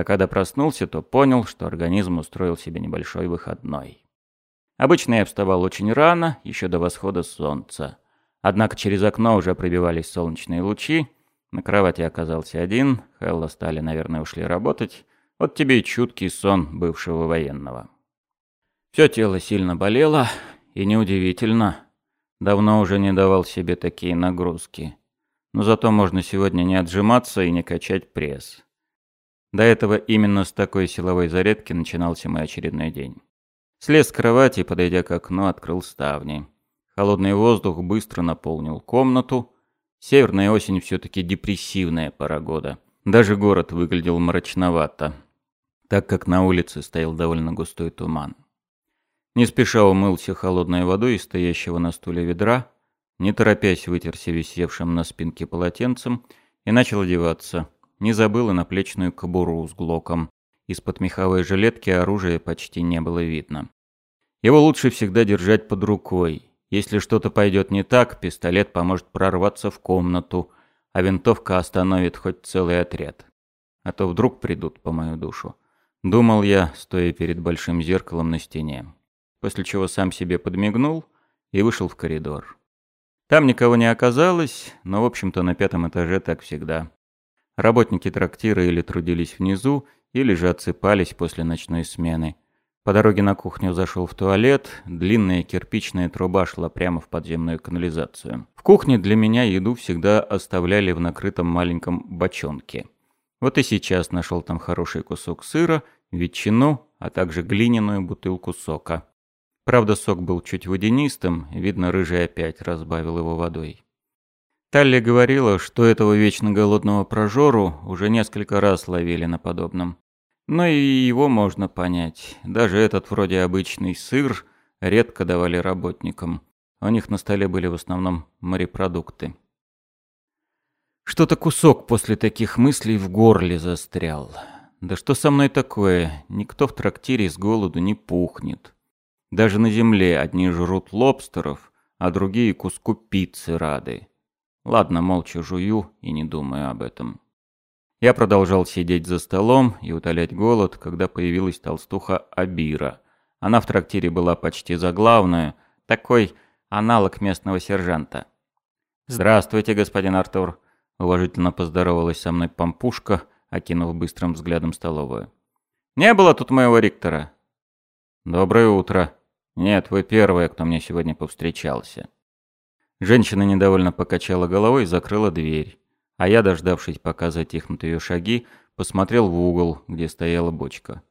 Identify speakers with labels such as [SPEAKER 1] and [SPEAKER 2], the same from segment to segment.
[SPEAKER 1] А когда проснулся, то понял, что организм устроил себе небольшой выходной. Обычно я вставал очень рано, еще до восхода солнца. Однако через окно уже пробивались солнечные лучи. На кровати оказался один, Хелла стали, наверное, ушли работать. Вот тебе и чуткий сон бывшего военного. Все тело сильно болело, и неудивительно. Давно уже не давал себе такие нагрузки. Но зато можно сегодня не отжиматься и не качать пресс. До этого именно с такой силовой зарядки начинался мой очередной день. Слез с кровати подойдя к окну, открыл ставни. Холодный воздух быстро наполнил комнату. Северная осень все-таки депрессивная пора года. Даже город выглядел мрачновато, так как на улице стоял довольно густой туман. Не спеша умылся холодной водой из стоящего на стуле ведра, не торопясь вытерся висевшим на спинке полотенцем и начал одеваться. Не забыл и наплечную кобуру с глоком. Из-под меховой жилетки оружия почти не было видно. Его лучше всегда держать под рукой. Если что-то пойдет не так, пистолет поможет прорваться в комнату, а винтовка остановит хоть целый отряд. А то вдруг придут по мою душу. Думал я, стоя перед большим зеркалом на стене. После чего сам себе подмигнул и вышел в коридор. Там никого не оказалось, но, в общем-то, на пятом этаже так всегда. Работники трактира или трудились внизу, или же отсыпались после ночной смены. По дороге на кухню зашел в туалет, длинная кирпичная труба шла прямо в подземную канализацию. В кухне для меня еду всегда оставляли в накрытом маленьком бочонке. Вот и сейчас нашел там хороший кусок сыра, ветчину, а также глиняную бутылку сока. Правда, сок был чуть водянистым, видно, рыжий опять разбавил его водой. Талли говорила, что этого вечно голодного прожору уже несколько раз ловили на подобном. Но и его можно понять. Даже этот вроде обычный сыр редко давали работникам. У них на столе были в основном морепродукты. Что-то кусок после таких мыслей в горле застрял. Да что со мной такое? Никто в трактире с голоду не пухнет. Даже на земле одни жрут лобстеров, а другие куску пиццы рады. Ладно, молча жую и не думаю об этом. Я продолжал сидеть за столом и утолять голод, когда появилась толстуха Абира. Она в трактире была почти заглавная, такой аналог местного сержанта. «Здравствуйте, господин Артур», — уважительно поздоровалась со мной пампушка, окинув быстрым взглядом столовую. «Не было тут моего ректора». «Доброе утро. Нет, вы первая, кто мне сегодня повстречался». Женщина недовольно покачала головой и закрыла дверь. А я, дождавшись, пока затихнут ее шаги, посмотрел в угол, где стояла бочка.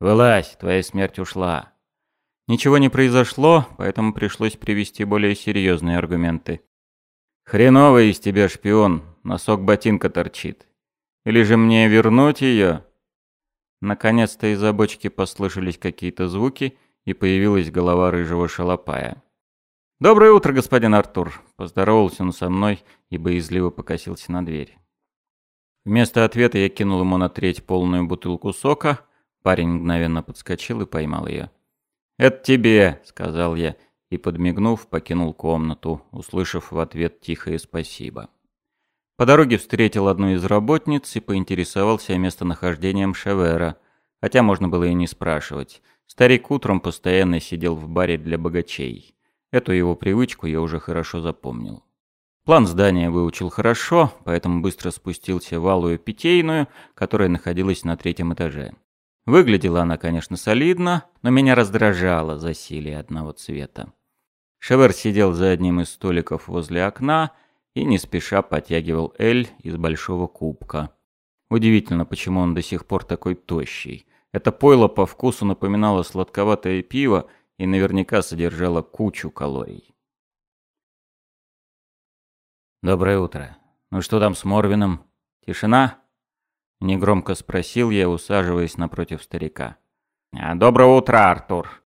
[SPEAKER 1] «Вылазь, твоя смерть ушла». Ничего не произошло, поэтому пришлось привести более серьезные аргументы. «Хреновый из тебя шпион, носок ботинка торчит. Или же мне вернуть ее?» Наконец-то из-за бочки послышались какие-то звуки, и появилась голова рыжего шалопая. «Доброе утро, господин Артур!» – поздоровался он со мной и боязливо покосился на дверь. Вместо ответа я кинул ему на треть полную бутылку сока. Парень мгновенно подскочил и поймал ее. «Это тебе!» – сказал я и, подмигнув, покинул комнату, услышав в ответ тихое «спасибо». По дороге встретил одну из работниц и поинтересовался местонахождением Шевера, хотя можно было и не спрашивать. Старик утром постоянно сидел в баре для богачей. Эту его привычку я уже хорошо запомнил. План здания выучил хорошо, поэтому быстро спустился в алую питейную, которая находилась на третьем этаже. Выглядела она, конечно, солидно, но меня раздражало засилие одного цвета. Шевер сидел за одним из столиков возле окна и не спеша подтягивал эль из большого кубка. Удивительно, почему он до сих пор такой тощий. Это пойло по вкусу напоминало сладковатое пиво и наверняка содержала кучу калорий. «Доброе утро. Ну что там с Морвином? Тишина?» Негромко спросил я, усаживаясь напротив старика. «А, «Доброе утро, Артур.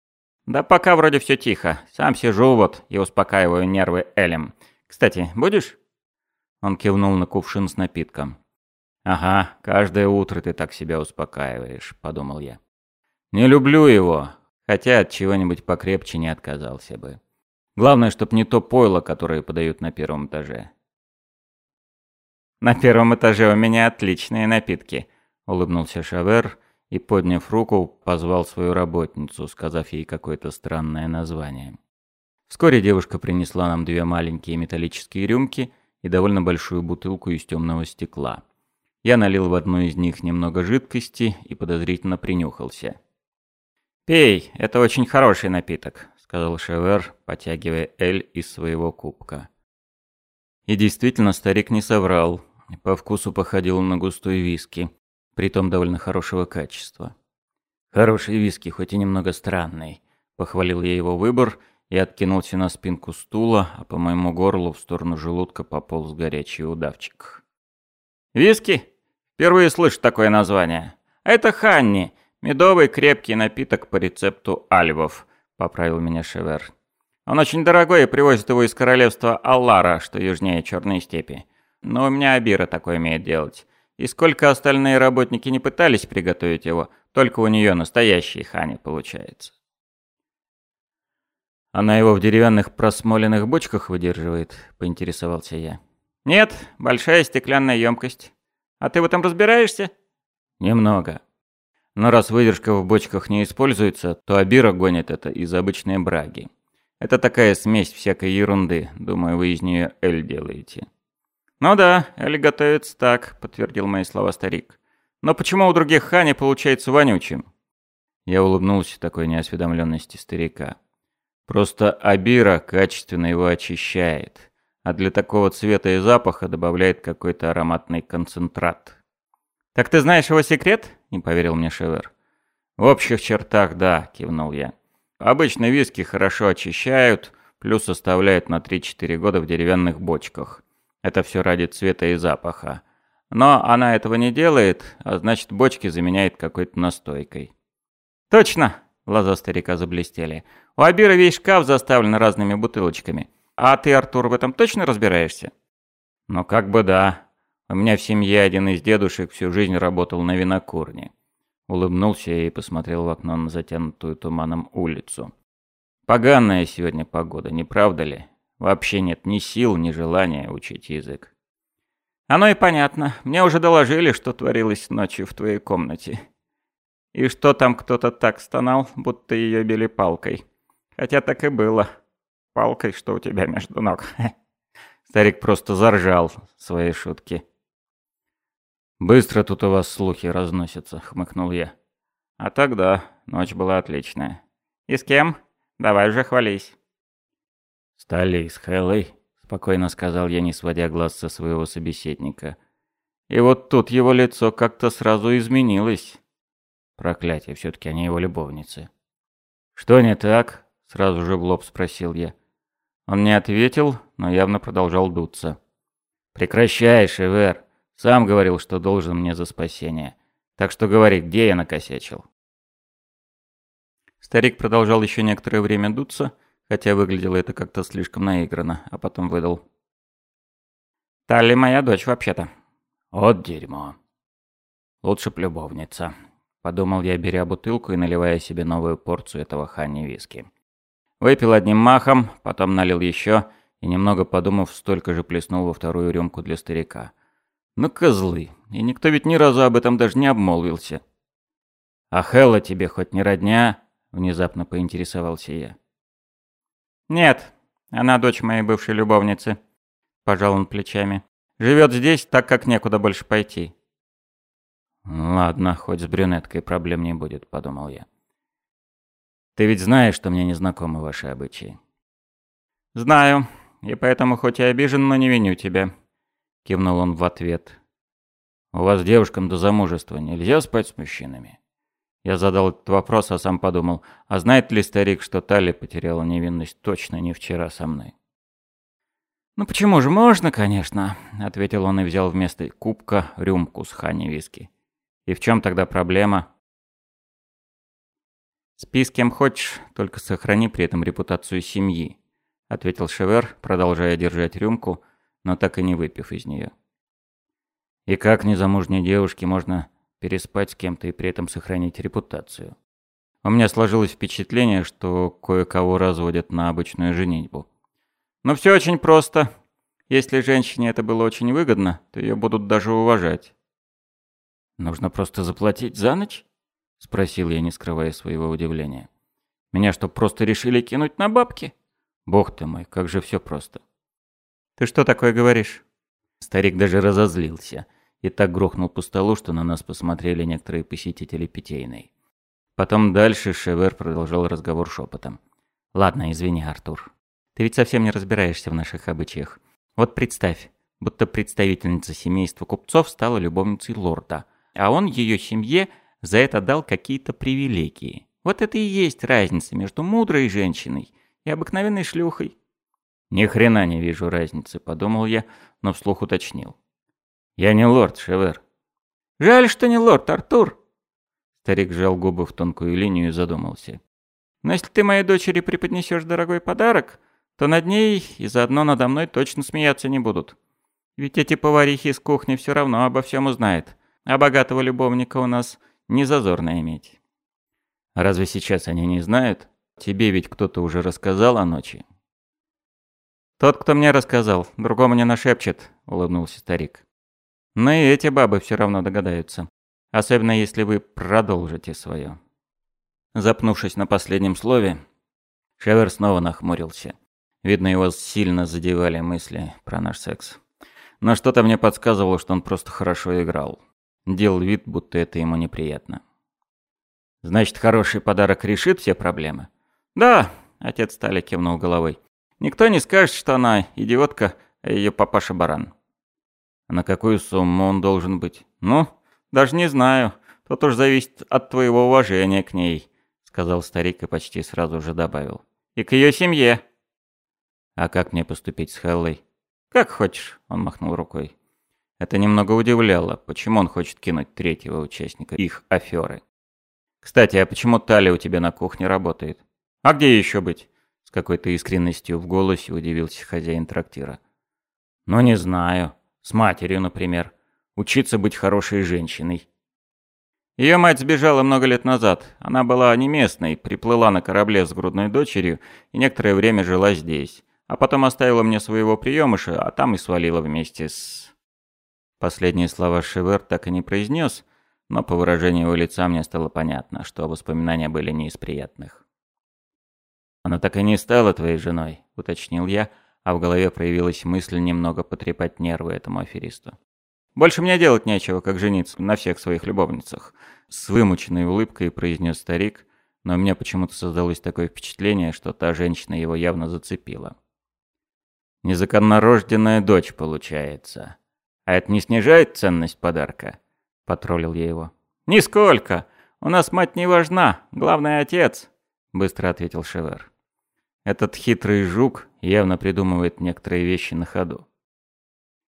[SPEAKER 1] Да пока вроде все тихо. Сам сижу вот и успокаиваю нервы Элем. Кстати, будешь?» Он кивнул на кувшин с напитком. «Ага, каждое утро ты так себя успокаиваешь», — подумал я. «Не люблю его, Хотя от чего-нибудь покрепче не отказался бы. Главное, чтоб не то пойло, которое подают на первом этаже. «На первом этаже у меня отличные напитки», — улыбнулся Шавер и, подняв руку, позвал свою работницу, сказав ей какое-то странное название. Вскоре девушка принесла нам две маленькие металлические рюмки и довольно большую бутылку из темного стекла. Я налил в одну из них немного жидкости и подозрительно принюхался. «Пей, это очень хороший напиток», — сказал Шевер, потягивая эль из своего кубка. И действительно, старик не соврал. По вкусу походил на густой виски, притом довольно хорошего качества. «Хороший виски, хоть и немного странный», — похвалил я его выбор и откинулся на спинку стула, а по моему горлу в сторону желудка пополз горячий удавчик. «Виски? Впервые слышу такое название. Это Ханни, медовый крепкий напиток по рецепту альвов», — поправил меня Шевер. «Он очень дорогой и привозит его из королевства Аллара, что южнее Черной степи. Но у меня Абира такое умеет делать. И сколько остальные работники не пытались приготовить его, только у нее настоящий хани получается. «Она его в деревянных просмоленных бочках выдерживает?» – поинтересовался я. «Нет, большая стеклянная емкость. А ты в этом разбираешься?» «Немного. Но раз выдержка в бочках не используется, то Абира гонит это из обычной браги. Это такая смесь всякой ерунды. Думаю, вы из нее эль делаете». «Ну да, Эль готовится так», — подтвердил мои слова старик. «Но почему у других хани получается вонючим?» Я улыбнулся такой неосведомленности старика. «Просто Абира качественно его очищает, а для такого цвета и запаха добавляет какой-то ароматный концентрат». «Так ты знаешь его секрет?» — не поверил мне Шевер. «В общих чертах, да», — кивнул я. «Обычно виски хорошо очищают, плюс оставляют на 3-4 года в деревянных бочках. Это все ради цвета и запаха. Но она этого не делает, а значит бочки заменяет какой-то настойкой. «Точно!» — глаза старика заблестели. «У Абира весь шкаф заставлен разными бутылочками. А ты, Артур, в этом точно разбираешься?» «Ну как бы да. У меня в семье один из дедушек всю жизнь работал на винокурне». Улыбнулся и посмотрел в окно на затянутую туманом улицу. «Поганая сегодня погода, не правда ли?» Вообще нет ни сил, ни желания учить язык. Оно и понятно. Мне уже доложили, что творилось ночью в твоей комнате. И что там кто-то так стонал, будто ее били палкой. Хотя так и было. Палкой, что у тебя между ног. Старик просто заржал своей шутки. «Быстро тут у вас слухи разносятся», — хмыкнул я. «А тогда ночь была отличная. И с кем? Давай же хвались». «Стали с Хеллой», — спокойно сказал я, не сводя глаз со своего собеседника. И вот тут его лицо как-то сразу изменилось. Проклятие, все-таки они его любовницы. «Что не так?» — сразу же в лоб спросил я. Он не ответил, но явно продолжал дуться. «Прекращай, Шевер. Сам говорил, что должен мне за спасение. Так что говори, где я накосячил?» Старик продолжал еще некоторое время дуться, хотя выглядело это как-то слишком наигранно, а потом выдал. «Талли моя дочь вообще-то». «Вот дерьмо». «Лучше б любовница», — подумал я, беря бутылку и наливая себе новую порцию этого хани виски. Выпил одним махом, потом налил еще и, немного подумав, столько же плеснул во вторую рюмку для старика. «Ну, козлы, и никто ведь ни разу об этом даже не обмолвился». «А Хелла тебе хоть не родня?» — внезапно поинтересовался я. «Нет, она дочь моей бывшей любовницы», — пожал он плечами. «Живет здесь, так как некуда больше пойти». «Ладно, хоть с брюнеткой проблем не будет», — подумал я. «Ты ведь знаешь, что мне не знакомы ваши обычаи?» «Знаю, и поэтому хоть и обижен, но не виню тебя», — кивнул он в ответ. «У вас девушкам до замужества нельзя спать с мужчинами?» Я задал этот вопрос, а сам подумал, а знает ли старик, что Тали потеряла невинность точно не вчера со мной? «Ну почему же можно, конечно», — ответил он и взял вместо кубка рюмку с хани виски. «И в чем тогда проблема?» «Спи с кем хочешь, только сохрани при этом репутацию семьи», — ответил Шевер, продолжая держать рюмку, но так и не выпив из нее. «И как незамужней девушке можно переспать с кем-то и при этом сохранить репутацию. У меня сложилось впечатление, что кое-кого разводят на обычную женитьбу. Но все очень просто. Если женщине это было очень выгодно, то ее будут даже уважать. «Нужно просто заплатить за ночь?» — спросил я, не скрывая своего удивления. «Меня что, просто решили кинуть на бабки? Бог ты мой, как же все просто!» «Ты что такое говоришь?» Старик даже разозлился и так грохнул по столу, что на нас посмотрели некоторые посетители питейной. Потом дальше Шевер продолжал разговор шепотом. «Ладно, извини, Артур. Ты ведь совсем не разбираешься в наших обычаях. Вот представь, будто представительница семейства купцов стала любовницей лорда, а он ее семье за это дал какие-то привилегии. Вот это и есть разница между мудрой женщиной и обыкновенной шлюхой. Ни хрена не вижу разницы, подумал я, но вслух уточнил. Я не лорд, Шевер. Жаль, что не лорд, Артур. Старик сжал губы в тонкую линию и задумался. Но если ты моей дочери преподнесешь дорогой подарок, то над ней и заодно надо мной точно смеяться не будут. Ведь эти поварихи из кухни все равно обо всем узнают, а богатого любовника у нас не зазорно иметь. Разве сейчас они не знают? Тебе ведь кто-то уже рассказал о ночи. Тот, кто мне рассказал, другому не нашепчет, улыбнулся старик. Но и эти бабы все равно догадаются. Особенно если вы продолжите свое. Запнувшись на последнем слове, Шевер снова нахмурился. Видно, его сильно задевали мысли про наш секс. Но что-то мне подсказывало, что он просто хорошо играл. Делал вид, будто это ему неприятно. «Значит, хороший подарок решит все проблемы?» «Да», — отец Стали кивнул головой. «Никто не скажет, что она идиотка, а ее папаша баран». «А на какую сумму он должен быть?» «Ну, даже не знаю. Тут уж зависит от твоего уважения к ней», — сказал старик и почти сразу же добавил. «И к ее семье». «А как мне поступить с Хеллой?» «Как хочешь», — он махнул рукой. Это немного удивляло, почему он хочет кинуть третьего участника их аферы. «Кстати, а почему Тали у тебя на кухне работает?» «А где еще быть?» Какой-то искренностью в голосе удивился хозяин трактира. «Ну, не знаю. С матерью, например. Учиться быть хорошей женщиной». Ее мать сбежала много лет назад. Она была не местной, приплыла на корабле с грудной дочерью и некоторое время жила здесь. А потом оставила мне своего приемыша, а там и свалила вместе с... Последние слова Шевер так и не произнес, но по выражению его лица мне стало понятно, что воспоминания были не из приятных. «Она так и не стала твоей женой», — уточнил я, а в голове проявилась мысль немного потрепать нервы этому аферисту. «Больше мне делать нечего, как жениться на всех своих любовницах», — с вымученной улыбкой произнес старик, но у меня почему-то создалось такое впечатление, что та женщина его явно зацепила. Незаконнорожденная дочь получается. А это не снижает ценность подарка? Потроллил я его. Нисколько. У нас мать не важна, главное отец, быстро ответил Шевер. Этот хитрый жук явно придумывает некоторые вещи на ходу.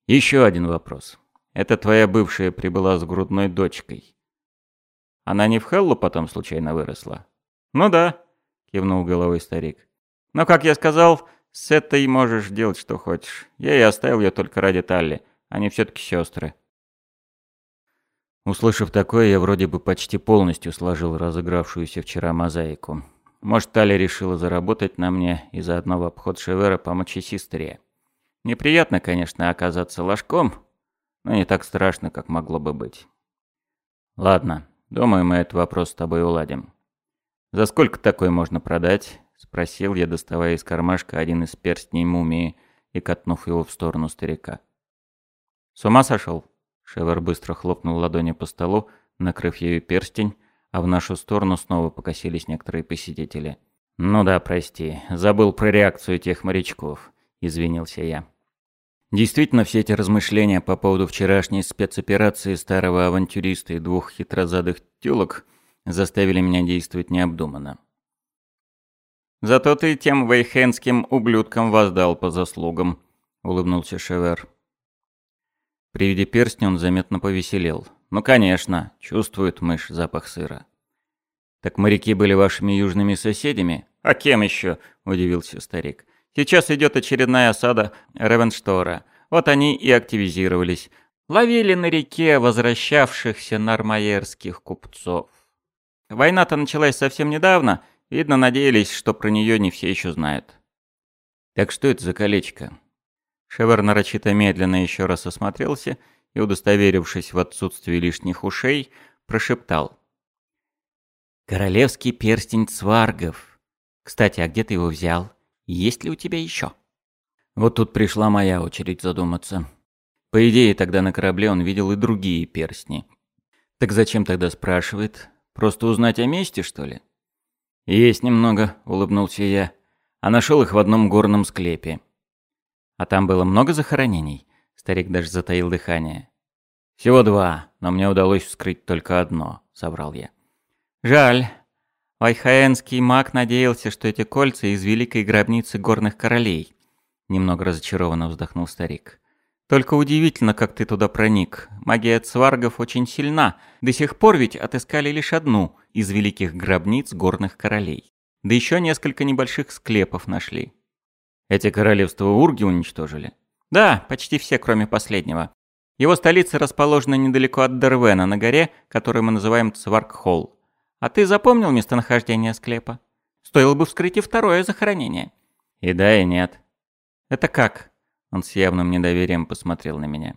[SPEAKER 1] Еще один вопрос. Это твоя бывшая прибыла с грудной дочкой. Она не в Хеллу потом случайно выросла? Ну да, кивнул головой старик. Но, как я сказал, с этой можешь делать, что хочешь. Я и оставил ее только ради Талли. Они все-таки сестры. Услышав такое, я вроде бы почти полностью сложил разыгравшуюся вчера мозаику. Может, Талли решила заработать на мне и заодно в обход Шевера помочь и сестре. Неприятно, конечно, оказаться ложком, но не так страшно, как могло бы быть. Ладно, думаю, мы этот вопрос с тобой уладим. За сколько такой можно продать? Спросил я, доставая из кармашка один из перстней мумии и катнув его в сторону старика. «С ума сошел?» Шевер быстро хлопнул ладонью по столу, накрыв ею перстень, а в нашу сторону снова покосились некоторые посетители. «Ну да, прости, забыл про реакцию тех морячков», — извинился я. Действительно, все эти размышления по поводу вчерашней спецоперации старого авантюриста и двух хитрозадых тёлок заставили меня действовать необдуманно. «Зато ты тем вейхенским ублюдкам воздал по заслугам», — улыбнулся Шевер. При виде перстня он заметно повеселел. «Ну, конечно, чувствует мышь запах сыра». «Так моряки были вашими южными соседями?» «А кем еще?» – удивился старик. «Сейчас идет очередная осада Ревенштора. Вот они и активизировались. Ловили на реке возвращавшихся нормаерских купцов. Война-то началась совсем недавно, Видно, надеялись, что про нее не все еще знают. Так что это за колечко? Шевер нарочито медленно еще раз осмотрелся и, удостоверившись в отсутствии лишних ушей, прошептал. «Королевский перстень цваргов. Кстати, а где ты его взял? Есть ли у тебя еще?» Вот тут пришла моя очередь задуматься. По идее, тогда на корабле он видел и другие перстни. Так зачем тогда спрашивает? Просто узнать о месте, что ли? Есть немного, улыбнулся я. А нашел их в одном горном склепе. А там было много захоронений? Старик даже затаил дыхание. Всего два, но мне удалось вскрыть только одно, соврал я. Жаль. Вайхаэнский маг надеялся, что эти кольца из великой гробницы горных королей. Немного разочарованно вздохнул старик. Только удивительно, как ты туда проник. Магия цваргов очень сильна. До сих пор ведь отыскали лишь одну из великих гробниц горных королей. Да еще несколько небольших склепов нашли. Эти королевства Урги уничтожили? Да, почти все, кроме последнего. Его столица расположена недалеко от Дервена, на горе, которую мы называем Цваркхолл. А ты запомнил местонахождение склепа? Стоило бы вскрыть и второе захоронение. И да, и нет. Это как? Он с явным недоверием посмотрел на меня.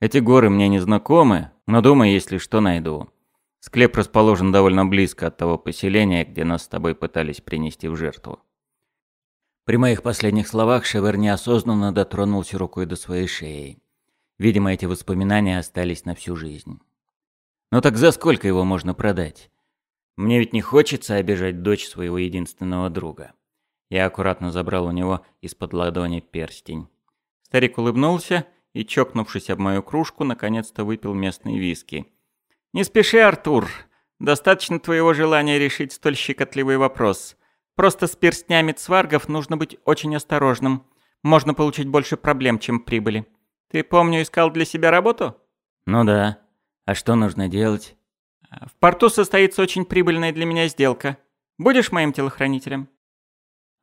[SPEAKER 1] «Эти горы мне не знакомы, но думаю, если что, найду. Склеп расположен довольно близко от того поселения, где нас с тобой пытались принести в жертву». При моих последних словах Шевер неосознанно дотронулся рукой до своей шеи. Видимо, эти воспоминания остались на всю жизнь. «Ну так за сколько его можно продать? Мне ведь не хочется обижать дочь своего единственного друга». Я аккуратно забрал у него из-под ладони перстень. Старик улыбнулся и, чокнувшись об мою кружку, наконец-то выпил местный виски. «Не спеши, Артур. Достаточно твоего желания решить столь щекотливый вопрос. Просто с перстнями цваргов нужно быть очень осторожным. Можно получить больше проблем, чем прибыли. Ты, помню, искал для себя работу?» «Ну да. А что нужно делать?» «В порту состоится очень прибыльная для меня сделка. Будешь моим телохранителем?»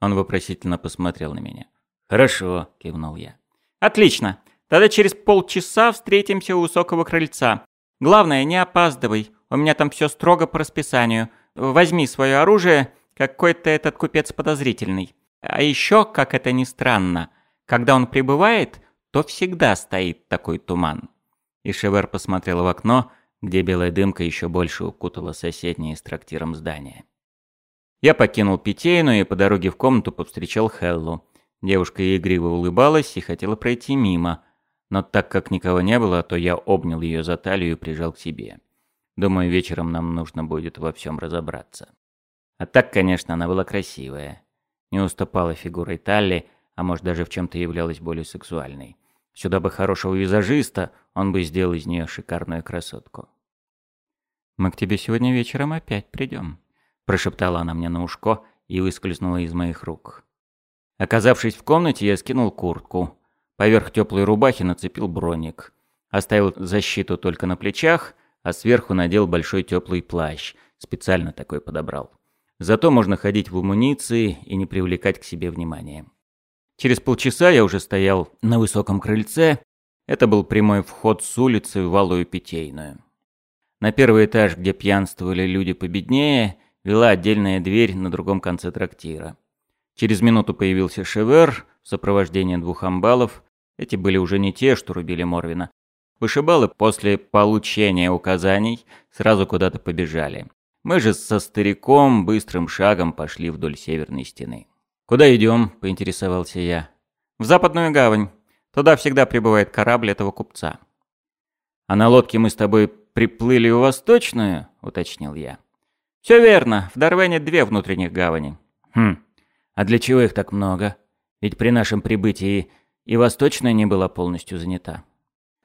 [SPEAKER 1] Он вопросительно посмотрел на меня. «Хорошо», — кивнул я. Отлично. Тогда через полчаса встретимся у высокого крыльца. Главное, не опаздывай. У меня там все строго по расписанию. Возьми свое оружие. Какой-то этот купец подозрительный. А еще, как это ни странно, когда он прибывает, то всегда стоит такой туман. И Шевер посмотрел в окно, где белая дымка еще больше укутала соседнее с трактиром здание. Я покинул питейну и по дороге в комнату повстречал Хеллу. Девушка игриво улыбалась и хотела пройти мимо, но так как никого не было, то я обнял ее за талию и прижал к себе. Думаю, вечером нам нужно будет во всем разобраться. А так, конечно, она была красивая. Не уступала фигурой Талли, а может даже в чем-то являлась более сексуальной. Сюда бы хорошего визажиста, он бы сделал из нее шикарную красотку. «Мы к тебе сегодня вечером опять придем», – прошептала она мне на ушко и выскользнула из моих рук. Оказавшись в комнате, я скинул куртку. Поверх теплой рубахи нацепил броник. Оставил защиту только на плечах, а сверху надел большой теплый плащ. Специально такой подобрал. Зато можно ходить в амуниции и не привлекать к себе внимания. Через полчаса я уже стоял на высоком крыльце. Это был прямой вход с улицы в Валую Питейную. На первый этаж, где пьянствовали люди победнее, вела отдельная дверь на другом конце трактира. Через минуту появился Шевер в сопровождении двух амбалов. Эти были уже не те, что рубили Морвина. Вышибалы после получения указаний сразу куда-то побежали. Мы же со стариком быстрым шагом пошли вдоль северной стены. «Куда идем?» – поинтересовался я. «В западную гавань. Туда всегда прибывает корабль этого купца». «А на лодке мы с тобой приплыли в восточную?» – уточнил я. «Все верно. В Дарвене две внутренних гавани». «Хм. А для чего их так много? Ведь при нашем прибытии и Восточная не была полностью занята.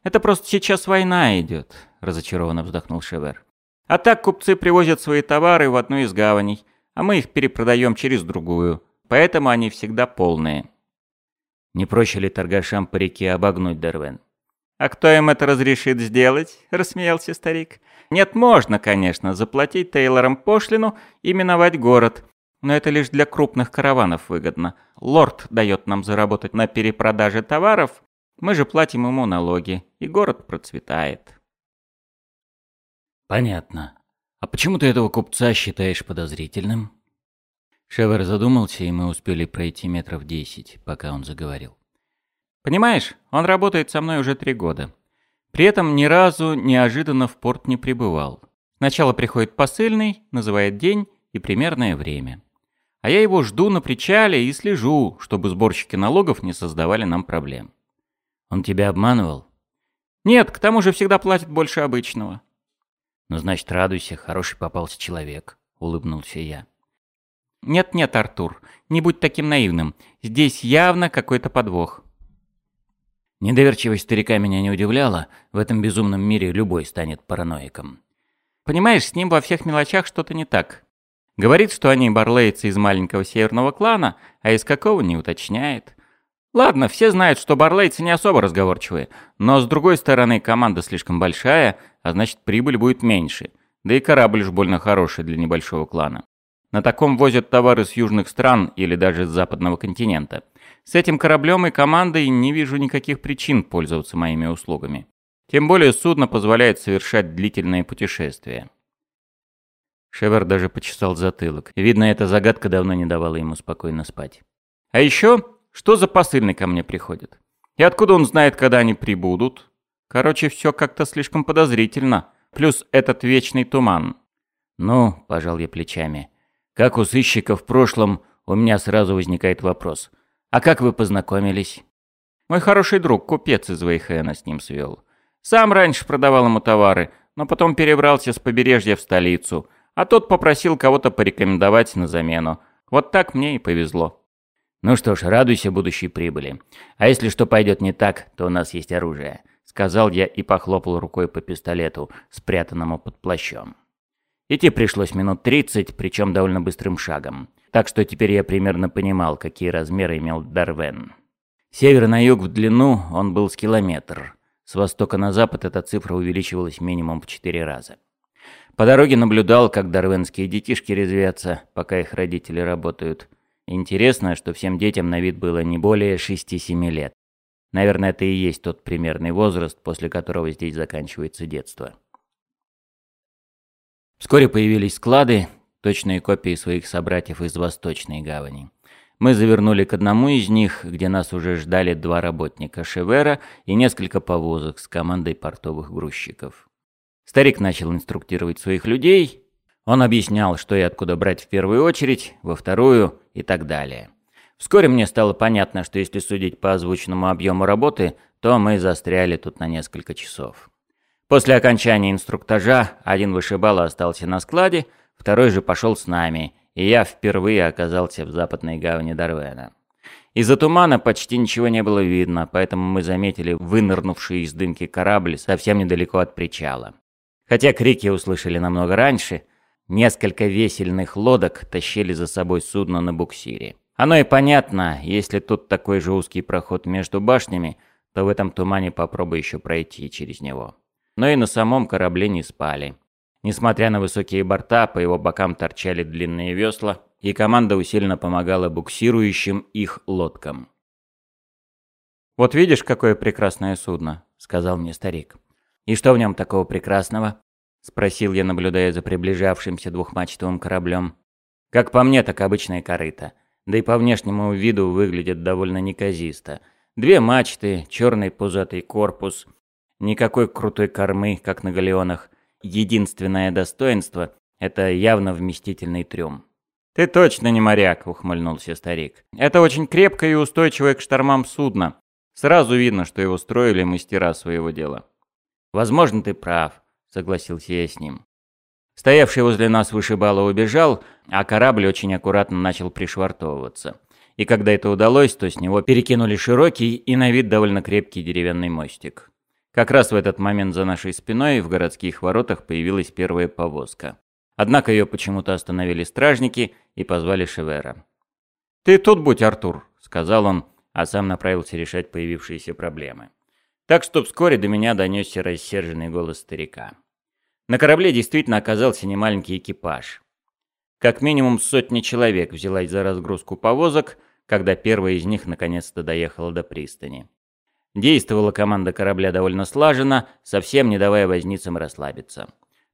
[SPEAKER 1] «Это просто сейчас война идет», — разочарованно вздохнул Шевер. «А так купцы привозят свои товары в одну из гаваней, а мы их перепродаем через другую, поэтому они всегда полные». «Не проще ли торгашам по реке обогнуть Дервен?» «А кто им это разрешит сделать?» – рассмеялся старик. «Нет, можно, конечно, заплатить Тейлорам пошлину и миновать город, но это лишь для крупных караванов выгодно. Лорд дает нам заработать на перепродаже товаров, мы же платим ему налоги, и город процветает. Понятно. А почему ты этого купца считаешь подозрительным? Шевер задумался, и мы успели пройти метров десять, пока он заговорил. Понимаешь, он работает со мной уже три года. При этом ни разу неожиданно в порт не прибывал. Сначала приходит посыльный, называет день и примерное время. А я его жду на причале и слежу, чтобы сборщики налогов не создавали нам проблем.
[SPEAKER 2] Он тебя обманывал?
[SPEAKER 1] Нет, к тому же всегда платит больше обычного.
[SPEAKER 2] Ну, значит, радуйся, хороший попался человек, улыбнулся я.
[SPEAKER 1] Нет-нет, Артур, не будь таким наивным. Здесь явно какой-то подвох.
[SPEAKER 2] Недоверчивость старика меня не удивляла. В этом безумном мире любой станет параноиком.
[SPEAKER 1] Понимаешь, с ним во всех мелочах что-то не так. Говорит, что они барлейцы из маленького северного клана, а из какого не уточняет. Ладно, все знают, что барлейцы не особо разговорчивые, но с другой стороны команда слишком большая, а значит прибыль будет меньше. Да и корабль уж больно хороший для небольшого клана. На таком возят товары с южных стран или даже с западного континента. С этим кораблем и командой не вижу никаких причин пользоваться моими услугами. Тем более судно позволяет совершать длительные путешествия.
[SPEAKER 2] Шевер даже почесал затылок. Видно, эта загадка давно не давала ему спокойно спать.
[SPEAKER 1] А еще, что за посыльный ко мне приходит? И откуда он знает, когда они прибудут? Короче, все как-то слишком подозрительно. Плюс этот вечный туман.
[SPEAKER 2] Ну, пожал я плечами. Как у сыщика в прошлом, у меня сразу возникает вопрос. А как вы познакомились?
[SPEAKER 1] Мой хороший друг, купец из Вейхена, с ним свел. Сам раньше продавал ему товары, но потом перебрался с побережья в столицу – а тот попросил кого-то порекомендовать на замену. Вот так мне и повезло.
[SPEAKER 2] «Ну что ж, радуйся будущей прибыли. А если что пойдет не так, то у нас есть оружие», — сказал я и похлопал рукой по пистолету, спрятанному под плащом. Идти пришлось минут тридцать, причем довольно быстрым шагом. Так что теперь я примерно понимал, какие размеры имел Дарвен. Север на юг в длину он был с километр. С востока на запад эта цифра увеличивалась минимум в четыре раза. По дороге наблюдал, как дарвенские детишки резвятся, пока их родители работают. Интересно, что всем детям на вид было не более 6-7 лет. Наверное, это и есть тот примерный возраст, после которого здесь заканчивается детство. Вскоре появились склады, точные копии своих собратьев из Восточной гавани. Мы завернули к одному из них, где нас уже ждали два работника Шевера и несколько повозок с командой портовых грузчиков. Старик начал инструктировать своих людей. Он объяснял, что и откуда брать в первую очередь, во вторую и так далее. Вскоре мне стало понятно, что если судить по озвученному объему работы, то мы застряли тут на несколько часов. После окончания инструктажа один вышибала остался на складе, второй же пошел с нами, и я впервые оказался в западной гавани Дарвена. Из-за тумана почти ничего не было видно, поэтому мы заметили вынырнувший из дымки корабль совсем недалеко от причала. Хотя крики услышали намного раньше, несколько весельных лодок тащили за собой судно на буксире. Оно и понятно, если тут такой же узкий проход между башнями, то в этом тумане попробуй еще пройти через него. Но и на самом корабле не спали. Несмотря на высокие борта, по его бокам торчали длинные весла, и команда усиленно помогала буксирующим их лодкам.
[SPEAKER 1] «Вот видишь, какое прекрасное судно», — сказал мне старик.
[SPEAKER 2] «И что в нем такого прекрасного?» — спросил я, наблюдая за приближавшимся двухмачтовым кораблем. Как по мне, так обычная корыта. Да и по внешнему виду выглядит довольно неказисто. Две мачты, черный пузатый корпус, никакой крутой кормы, как на галеонах. Единственное достоинство — это явно вместительный трюм.
[SPEAKER 1] «Ты точно не моряк», — ухмыльнулся старик. «Это очень крепкое и устойчивое к штормам судно. Сразу видно, что его строили мастера своего дела».
[SPEAKER 2] «Возможно, ты прав», — согласился я с ним. Стоявший возле нас вышибало убежал, а корабль очень аккуратно начал пришвартовываться. И когда это удалось, то с него перекинули широкий и на вид довольно крепкий деревянный мостик. Как раз в этот момент за нашей спиной в городских воротах появилась первая повозка. Однако ее почему-то остановили стражники и позвали Шевера.
[SPEAKER 1] «Ты тут будь, Артур», — сказал он,
[SPEAKER 2] а сам направился решать появившиеся проблемы. Так что вскоре до меня донесся рассерженный голос старика. На корабле действительно оказался немаленький экипаж. Как минимум сотни человек взялась за разгрузку повозок, когда первая из них наконец-то доехала до пристани. Действовала команда корабля довольно слаженно, совсем не давая возницам расслабиться.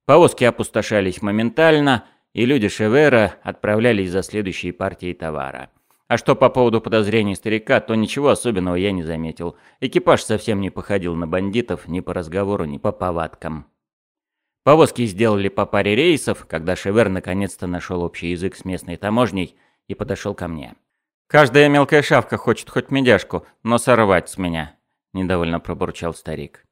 [SPEAKER 2] Повозки опустошались моментально, и люди Шевера отправлялись за следующей партией товара.
[SPEAKER 1] А что по поводу подозрений старика, то ничего особенного я не заметил. Экипаж совсем не походил на бандитов ни по разговору, ни по повадкам. Повозки сделали по паре рейсов, когда Шевер наконец-то нашел общий язык с местной таможней и подошел ко мне. «Каждая мелкая шавка хочет хоть медяшку, но сорвать с меня», — недовольно пробурчал старик.